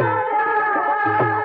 Música